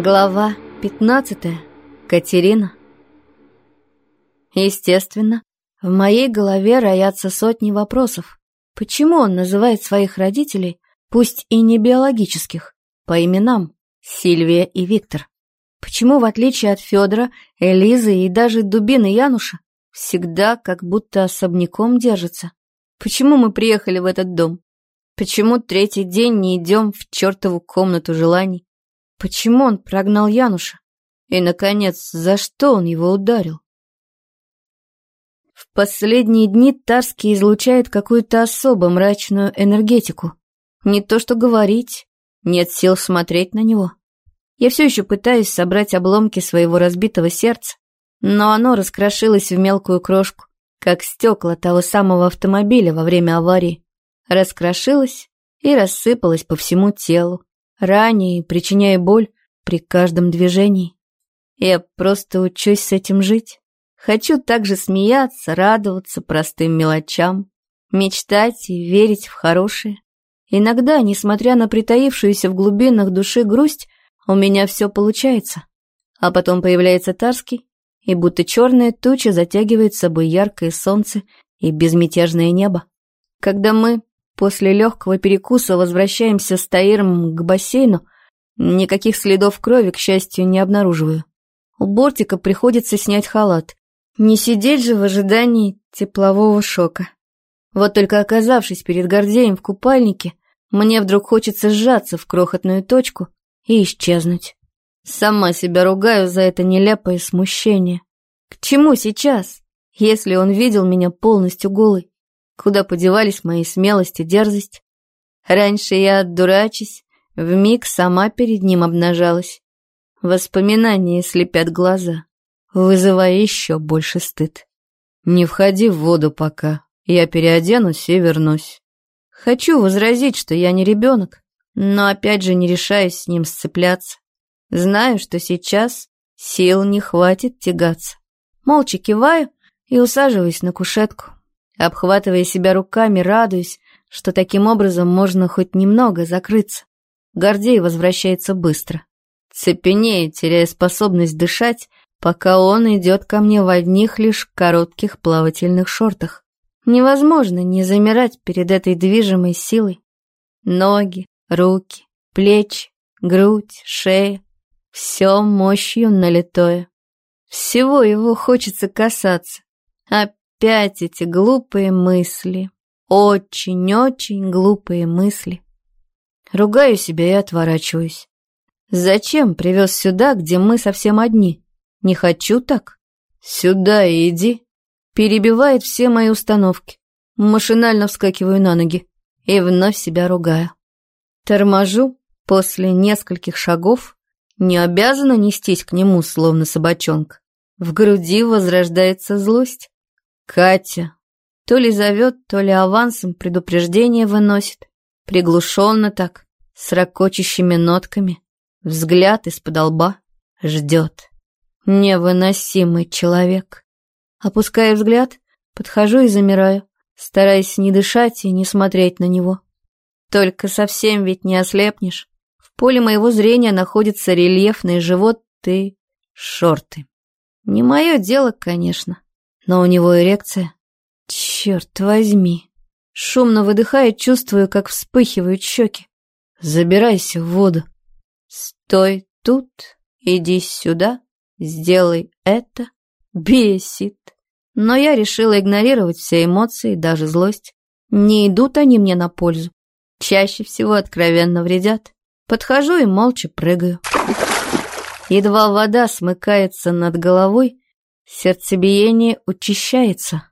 Глава 15. Катерина. Естественно, в моей голове роятся сотни вопросов. Почему он называет своих родителей, пусть и не биологических, по именам Сильвия и Виктор? Почему, в отличие от Федора, Элизы и даже Дубины Януша, всегда как будто особняком держатся? Почему мы приехали в этот дом? Почему третий день не идем в чертову комнату желаний? Почему он прогнал Януша? И, наконец, за что он его ударил? В последние дни Тарский излучает какую-то особо мрачную энергетику. Не то что говорить, нет сил смотреть на него. Я все еще пытаюсь собрать обломки своего разбитого сердца, но оно раскрошилось в мелкую крошку, как стекла того самого автомобиля во время аварии. Раскрошилось и рассыпалось по всему телу, ранее причиняя боль при каждом движении. Я просто учусь с этим жить. Хочу также смеяться, радоваться простым мелочам, мечтать и верить в хорошее. Иногда, несмотря на притаившуюся в глубинах души грусть, у меня все получается. А потом появляется Тарский, и будто черная туча затягивает с собой яркое солнце и безмятежное небо. Когда мы После легкого перекуса возвращаемся с Таиром к бассейну. Никаких следов крови, к счастью, не обнаруживаю. У бортика приходится снять халат. Не сидеть же в ожидании теплового шока. Вот только оказавшись перед Гордеем в купальнике, мне вдруг хочется сжаться в крохотную точку и исчезнуть. Сама себя ругаю за это нелепое смущение. К чему сейчас, если он видел меня полностью голой? Куда подевались мои смелость и дерзость? Раньше я, дурачись, вмиг сама перед ним обнажалась. Воспоминания слепят глаза, вызывая еще больше стыд. Не входи в воду пока, я переоденусь и вернусь. Хочу возразить, что я не ребенок, но опять же не решаюсь с ним сцепляться. Знаю, что сейчас сил не хватит тягаться. Молча киваю и усаживаюсь на кушетку. Обхватывая себя руками, радуюсь, что таким образом можно хоть немного закрыться. Гордей возвращается быстро. Цепенею, теряя способность дышать, пока он идет ко мне в одних лишь коротких плавательных шортах. Невозможно не замирать перед этой движимой силой. Ноги, руки, плечи, грудь, шея — все мощью налитое. Всего его хочется касаться. А Опять эти глупые мысли. Очень-очень глупые мысли. Ругаю себя и отворачиваюсь. Зачем привез сюда, где мы совсем одни? Не хочу так. Сюда иди. Перебивает все мои установки. Машинально вскакиваю на ноги и вновь себя ругаю. Торможу после нескольких шагов, не обязана нестись к нему, словно собачонка. В груди возрождается злость. Катя. То ли зовет, то ли авансом предупреждение выносит. Приглушенно так, с ракочущими нотками. Взгляд из-под лба ждет. Невыносимый человек. Опуская взгляд, подхожу и замираю, стараясь не дышать и не смотреть на него. Только совсем ведь не ослепнешь. В поле моего зрения находится рельефный живот и шорты. Не мое дело, конечно но у него эрекция. Черт возьми. Шумно выдыхает, чувствую, как вспыхивают щеки. Забирайся в воду. Стой тут, иди сюда, сделай это. Бесит. Но я решила игнорировать все эмоции, даже злость. Не идут они мне на пользу. Чаще всего откровенно вредят. Подхожу и молча прыгаю. Едва вода смыкается над головой, Сердцебиение учащается.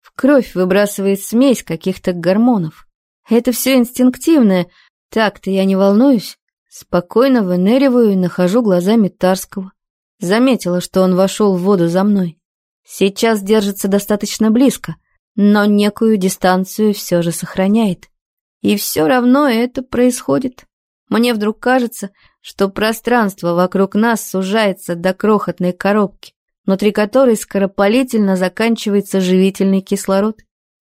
В кровь выбрасывает смесь каких-то гормонов. Это все инстинктивное. Так-то я не волнуюсь. Спокойно выныриваю и нахожу глазами Тарского. Заметила, что он вошел в воду за мной. Сейчас держится достаточно близко, но некую дистанцию все же сохраняет. И все равно это происходит. Мне вдруг кажется, что пространство вокруг нас сужается до крохотной коробки внутри которой скоропалительно заканчивается живительный кислород.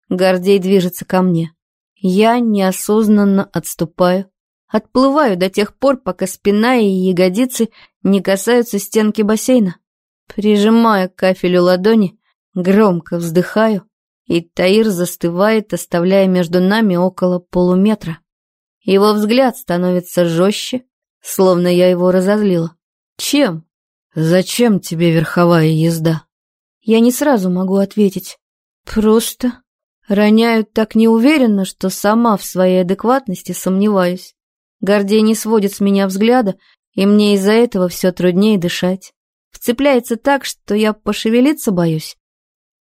Гордей движется ко мне. Я неосознанно отступаю. Отплываю до тех пор, пока спина и ягодицы не касаются стенки бассейна. Прижимая к кафелю ладони, громко вздыхаю, и Таир застывает, оставляя между нами около полуметра. Его взгляд становится жестче, словно я его разозлила. Чем? Зачем тебе верховая езда? Я не сразу могу ответить. Просто роняю так неуверенно, что сама в своей адекватности сомневаюсь. Гордей не сводит с меня взгляда, и мне из-за этого все труднее дышать. Вцепляется так, что я пошевелиться боюсь.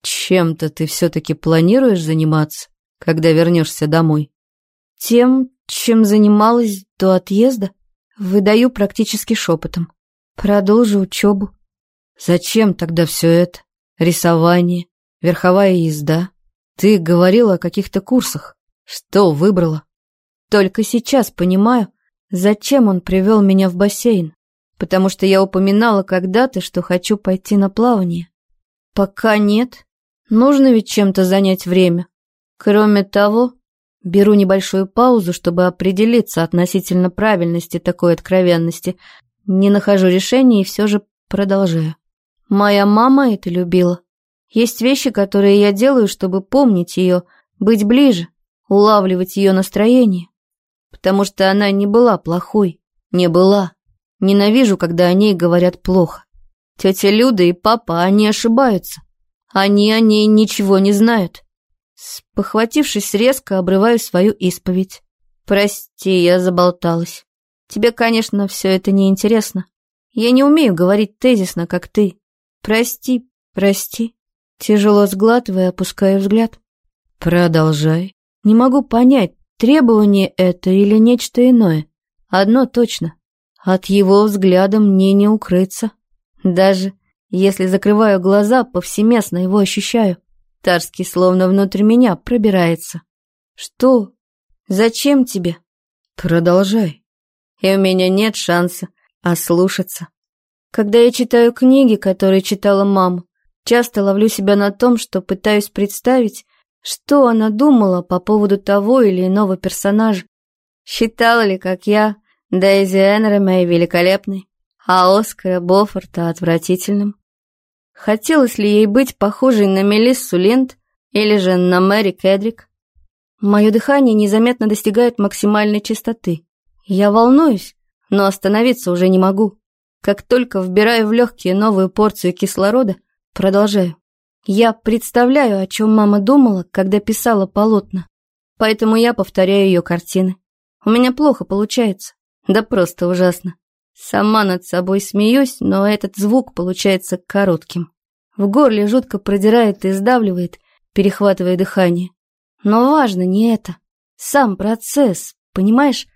Чем-то ты все-таки планируешь заниматься, когда вернешься домой? Тем, чем занималась до отъезда, выдаю практически шепотом. Продолжу учебу. Зачем тогда все это? Рисование, верховая езда. Ты говорила о каких-то курсах. Что выбрала? Только сейчас понимаю, зачем он привел меня в бассейн. Потому что я упоминала когда-то, что хочу пойти на плавание. Пока нет. Нужно ведь чем-то занять время. Кроме того, беру небольшую паузу, чтобы определиться относительно правильности такой откровенности. Не нахожу решения и все же продолжаю. Моя мама это любила. Есть вещи, которые я делаю, чтобы помнить ее, быть ближе, улавливать ее настроение потому что она не была плохой, не была. Ненавижу, когда о ней говорят плохо. Тетя Люда и папа, они ошибаются. Они о ней ничего не знают. Похватившись резко, обрываю свою исповедь. Прости, я заболталась. Тебе, конечно, все это не интересно. Я не умею говорить тезисно, как ты. Прости, прости. Тяжело сглатывая, опускаю взгляд. Продолжай. Не могу понять, Требование это или нечто иное? Одно точно. От его взгляда мне не укрыться. Даже если закрываю глаза, повсеместно его ощущаю. Тарский словно внутрь меня пробирается. Что? Зачем тебе? Продолжай. И у меня нет шанса ослушаться. Когда я читаю книги, которые читала мама, часто ловлю себя на том, что пытаюсь представить, что она думала по поводу того или иного персонажа? Считала ли, как я, Дейзи Энрема великолепной, а Оскара Бофорта отвратительным? Хотелось ли ей быть похожей на Мелиссу Линд или же на Мэри Кедрик? Мое дыхание незаметно достигает максимальной частоты. Я волнуюсь, но остановиться уже не могу. Как только вбираю в легкие новую порцию кислорода, продолжаю. Я представляю, о чем мама думала, когда писала полотна, поэтому я повторяю ее картины. У меня плохо получается, да просто ужасно. Сама над собой смеюсь, но этот звук получается коротким. В горле жутко продирает и сдавливает, перехватывая дыхание. Но важно не это, сам процесс, понимаешь?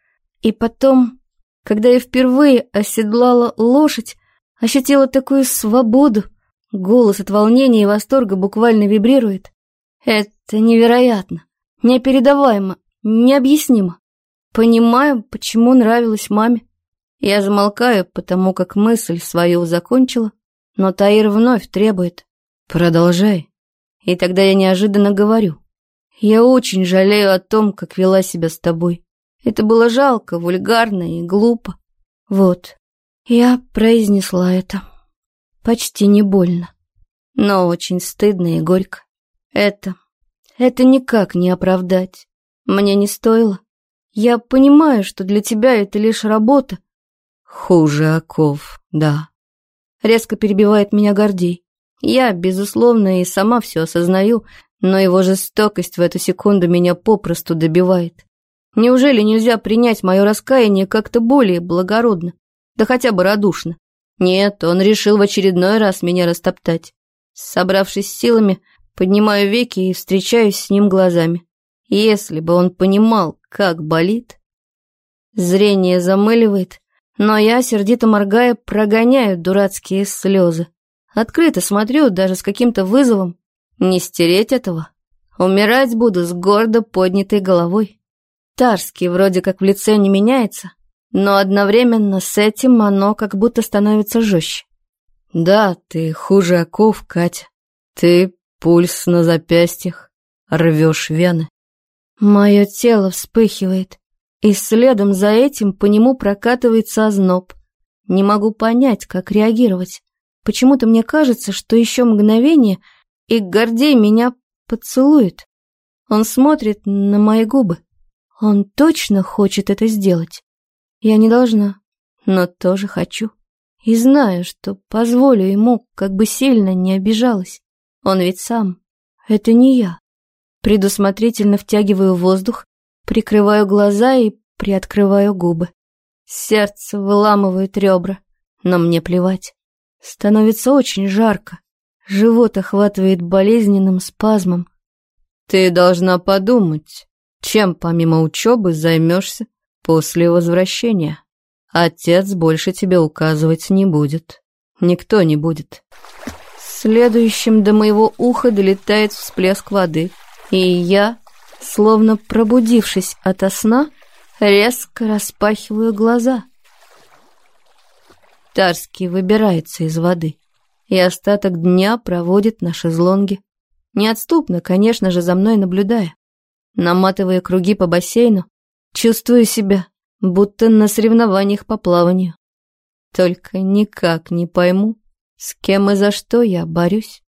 И потом, когда я впервые оседлала лошадь, ощутила такую свободу, Голос от волнения и восторга буквально вибрирует. Это невероятно, непередаваемо, необъяснимо. Понимаю, почему нравилось маме. Я замолкаю, потому как мысль свою закончила, но Таир вновь требует. Продолжай. И тогда я неожиданно говорю. Я очень жалею о том, как вела себя с тобой. Это было жалко, вульгарно и глупо. Вот, я произнесла это. Почти не больно, но очень стыдно и горько. Это... это никак не оправдать. Мне не стоило. Я понимаю, что для тебя это лишь работа. Хуже оков, да. Резко перебивает меня Гордей. Я, безусловно, и сама все осознаю, но его жестокость в эту секунду меня попросту добивает. Неужели нельзя принять мое раскаяние как-то более благородно, да хотя бы радушно? Нет, он решил в очередной раз меня растоптать. Собравшись силами, поднимаю веки и встречаюсь с ним глазами. Если бы он понимал, как болит... Зрение замыливает, но я, сердито моргая, прогоняю дурацкие слезы. Открыто смотрю, даже с каким-то вызовом. Не стереть этого. Умирать буду с гордо поднятой головой. Тарский вроде как в лице не меняется, но одновременно с этим оно как будто становится жестче. «Да, ты хуже оков, Катя. Ты пульс на запястьях, рвешь вены». Мое тело вспыхивает, И следом за этим по нему прокатывается озноб. Не могу понять, как реагировать. Почему-то мне кажется, что еще мгновение, и Гордей меня поцелует. Он смотрит на мои губы. Он точно хочет это сделать. Я не должна, но тоже хочу. И знаю, что позволю ему, как бы сильно не обижалась. Он ведь сам. Это не я. Предусмотрительно втягиваю воздух, прикрываю глаза и приоткрываю губы. Сердце выламывает ребра, но мне плевать. Становится очень жарко. Живот охватывает болезненным спазмом. Ты должна подумать, чем помимо учебы займешься после возвращения. Отец больше тебе указывать не будет. Никто не будет. Следующим до моего уха долетает всплеск воды, и я, словно пробудившись ото сна, резко распахиваю глаза. Тарский выбирается из воды, и остаток дня проводит на шезлонге. Неотступно, конечно же, за мной наблюдая. Наматывая круги по бассейну, чувствую себя, будто на соревнованиях по плаванию. Только никак не пойму, с кем и за что я борюсь.